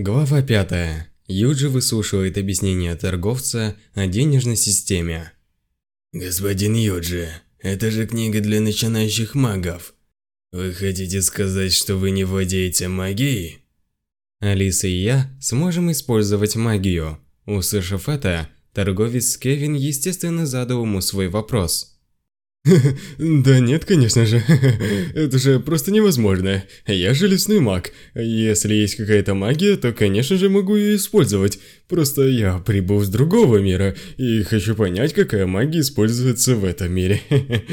Глава 5. Юджи выслушивает объяснение торговца о денежной системе. Господин Юджи, это же книга для начинающих магов. Вы хотите сказать, что вы не владеете магией? Алиса и я сможем использовать магию. Услышав это, торговец Кевин естественно задал ему свой вопрос. Да нет, конечно же. Это же просто невозможно. Я же лесной маг. Если есть какая-то магия, то, конечно же, могу ее использовать. Просто я прибыл с другого мира и хочу понять, какая магия используется в этом мире.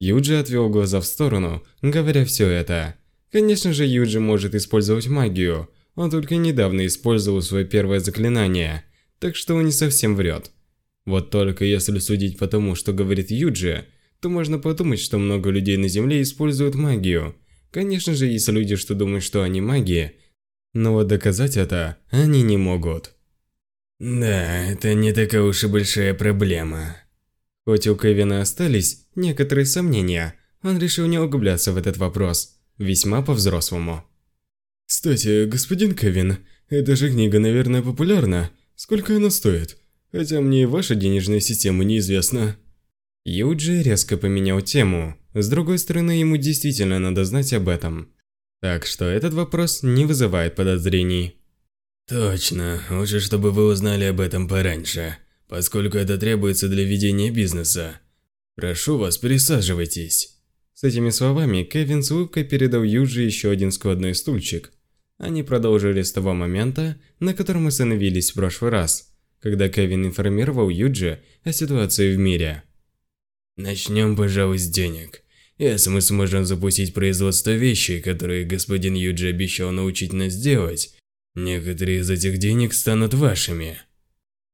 Юджи отвел глаза в сторону, говоря все это. Конечно же, Юджи может использовать магию. Он только недавно использовал свое первое заклинание, так что он не совсем врет. Вот только если судить по тому, что говорит Юджи, то можно подумать, что много людей на Земле используют магию. Конечно же, есть люди, что думают, что они маги, но вот доказать это они не могут. Да, это не такая уж и большая проблема. Хоть у Кевина остались некоторые сомнения, он решил не углубляться в этот вопрос, весьма по-взрослому. Кстати, господин Кевин, эта же книга, наверное, популярна. Сколько она стоит? Хотя мне и ваша денежная система неизвестна. Юджи резко поменял тему. С другой стороны, ему действительно надо знать об этом. Так что этот вопрос не вызывает подозрений. Точно, лучше, чтобы вы узнали об этом пораньше, поскольку это требуется для ведения бизнеса. Прошу вас, присаживайтесь. С этими словами Кевин с улыбкой передал Юджи еще один складной стульчик. Они продолжили с того момента, на котором остановились в прошлый раз – когда Кевин информировал Юджи о ситуации в мире. Начнем, пожалуй, с денег. Если мы сможем запустить производство вещей, которые господин Юджи обещал научить нас делать, некоторые из этих денег станут вашими.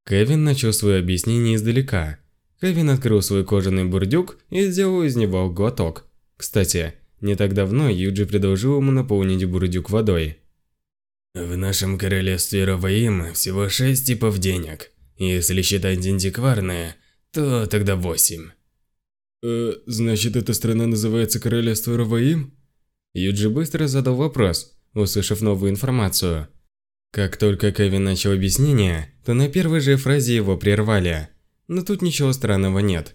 Кевин начал свое объяснение издалека. Кевин открыл свой кожаный бурдюк и сделал из него глоток. Кстати, не так давно Юджи предложил ему наполнить бурдюк водой. В нашем королевстве Раваим всего шесть типов денег. Если считать антикварные, то тогда восемь. Э, значит, эта страна называется Королевство Раваим? Юджи быстро задал вопрос, услышав новую информацию. Как только Кевин начал объяснение, то на первой же фразе его прервали. Но тут ничего странного нет.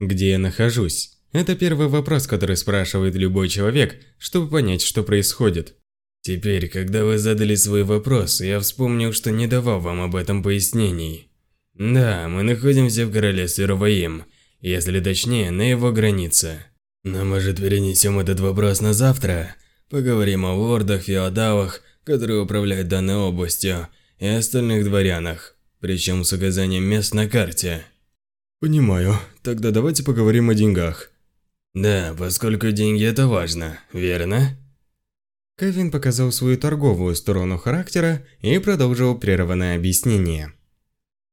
Где я нахожусь? Это первый вопрос, который спрашивает любой человек, чтобы понять, что происходит. Теперь, когда вы задали свой вопрос, я вспомнил, что не давал вам об этом пояснений. Да, мы находимся в королевстве Раваим, если точнее, на его границе. Но может перенесем этот вопрос на завтра? Поговорим о лордах, феодалах, которые управляют данной областью, и остальных дворянах, причем с указанием мест на карте. Понимаю. Тогда давайте поговорим о деньгах. Да, поскольку деньги это важно, верно? Кевин показал свою торговую сторону характера и продолжил прерванное объяснение.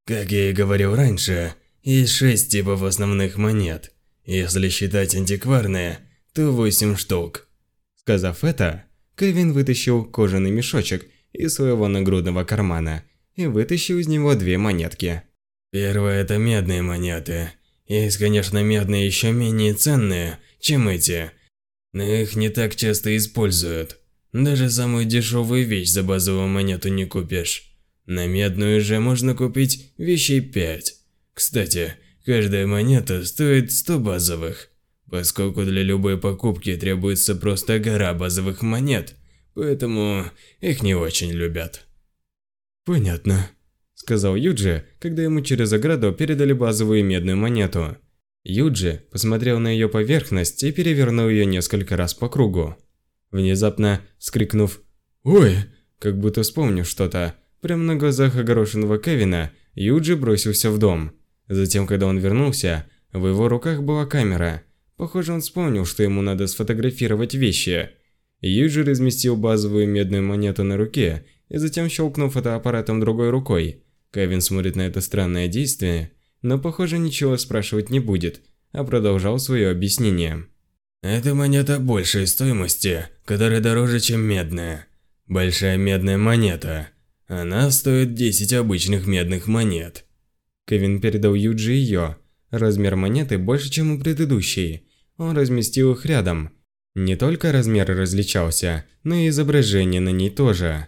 Как я и говорил раньше, есть шесть типов основных монет. Если считать антикварные, то восемь штук. Сказав это, Кевин вытащил кожаный мешочек из своего нагрудного кармана и вытащил из него две монетки. Первое – это медные монеты. Есть, конечно, медные еще менее ценные, чем эти, но их не так часто используют. Даже самую дешевую вещь за базовую монету не купишь. На медную же можно купить вещей 5. Кстати, каждая монета стоит 100 базовых. Поскольку для любой покупки требуется просто гора базовых монет, поэтому их не очень любят. Понятно, сказал Юджи, когда ему через ограду передали базовую медную монету. Юджи посмотрел на ее поверхность и перевернул ее несколько раз по кругу. Внезапно, скрикнув «Ой!», как будто вспомнив что-то, прямо на глазах огорошенного Кевина, Юджи бросился в дом. Затем, когда он вернулся, в его руках была камера. Похоже, он вспомнил, что ему надо сфотографировать вещи. Юджи разместил базовую медную монету на руке и затем щелкнул фотоаппаратом другой рукой. Кевин смотрит на это странное действие, но, похоже, ничего спрашивать не будет, а продолжал свое объяснение. Это монета большей стоимости, которая дороже, чем медная. Большая медная монета. Она стоит 10 обычных медных монет. Кевин передал Юджи ее. Размер монеты больше, чем у предыдущей. Он разместил их рядом. Не только размер различался, но и изображение на ней тоже.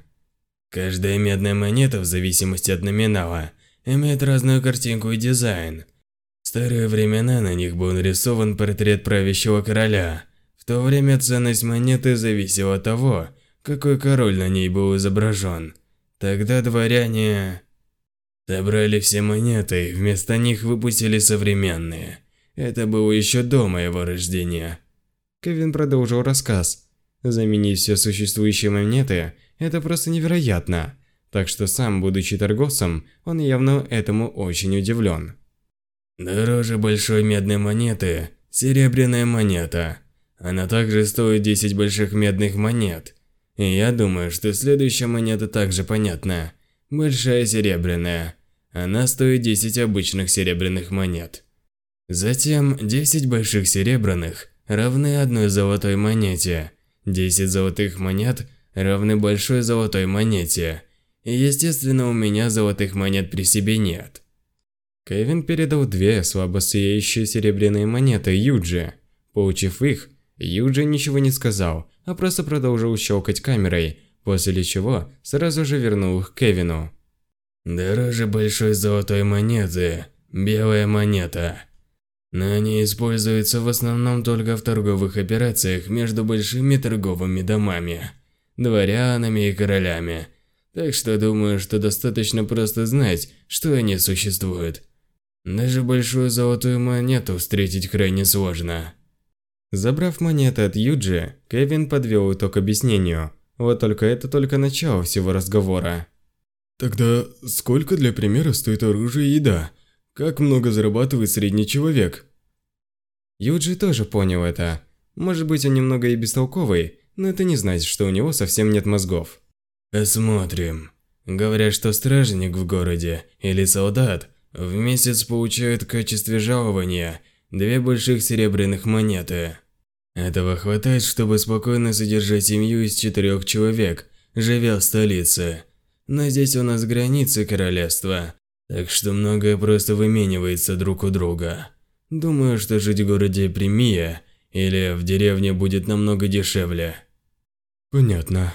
Каждая медная монета, в зависимости от номинала, имеет разную картинку и дизайн. Старые времена на них был нарисован портрет правящего короля. В то время ценность монеты зависела от того, какой король на ней был изображен. Тогда дворяне собрали все монеты и вместо них выпустили современные. Это было еще до моего рождения. Кевин продолжил рассказ. Заменить все существующие монеты – это просто невероятно. Так что сам, будучи торговцем, он явно этому очень удивлен. Дороже большой медной монеты – серебряная монета. Она также стоит 10 больших медных монет. И я думаю, что следующая монета также понятна. Большая серебряная. Она стоит 10 обычных серебряных монет. Затем 10 больших серебряных равны одной золотой монете. 10 золотых монет равны большой золотой монете. И естественно, у меня золотых монет при себе нет. Кевин передал две слабо сияющие серебряные монеты Юджи. Получив их, Юджи ничего не сказал, а просто продолжил щелкать камерой, после чего сразу же вернул их Кевину. Дороже большой золотой монеты, белая монета. Но они используются в основном только в торговых операциях между большими торговыми домами, дворянами и королями. Так что думаю, что достаточно просто знать, что они существуют. Даже большую золотую монету встретить крайне сложно. Забрав монеты от Юджи, Кевин подвел итог объяснению. Вот только это только начало всего разговора. Тогда сколько для примера стоит оружие и еда? Как много зарабатывает средний человек? Юджи тоже понял это. Может быть, он немного и бестолковый, но это не значит, что у него совсем нет мозгов. Посмотрим. Говорят, что стражник в городе или солдат в месяц получают в качестве жалования две больших серебряных монеты. Этого хватает, чтобы спокойно содержать семью из четырех человек, живя в столице. Но здесь у нас границы королевства, так что многое просто выменивается друг у друга. Думаю, что жить в городе Премия или в деревне будет намного дешевле. Понятно.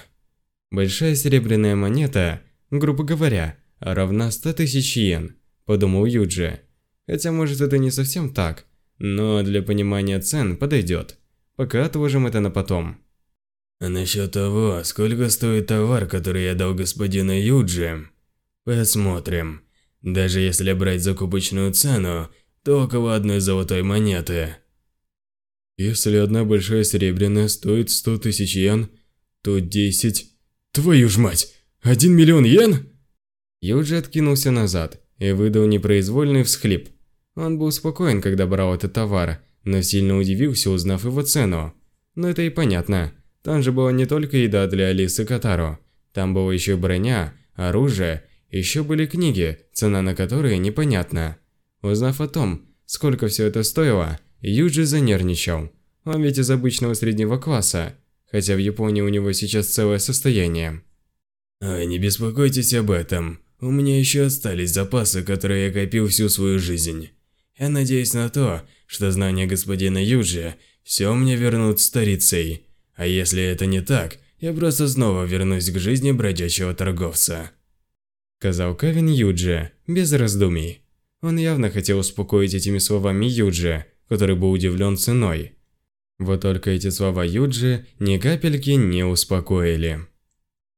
Большая серебряная монета, грубо говоря, равна 100 тысяч йен, подумал Юджи. Хотя может это не совсем так, но для понимания цен подойдет. Пока отложим это на потом. А насчет того, сколько стоит товар, который я дал господину Юджи, посмотрим. Даже если брать закупочную цену, то около одной золотой монеты. Если одна большая серебряная стоит 100 тысяч йен, то 10... Твою ж мать! 1 миллион йен? Юджи откинулся назад и выдал непроизвольный всхлип. Он был спокоен, когда брал этот товар, но сильно удивился, узнав его цену. Но это и понятно. Там же была не только еда для Алисы Катару. Там была еще броня, оружие, еще были книги, цена на которые непонятна. Узнав о том, сколько все это стоило, Юджи занервничал. Он ведь из обычного среднего класса, хотя в Японии у него сейчас целое состояние. Ой, не беспокойтесь об этом. У меня еще остались запасы, которые я копил всю свою жизнь. Я надеюсь на то, что знания господина Юджи все мне вернут старицей. А если это не так, я просто снова вернусь к жизни бродячего торговца. Сказал Кевин Юджи, без раздумий. Он явно хотел успокоить этими словами Юджи, который был удивлен ценой. Вот только эти слова Юджи ни капельки не успокоили.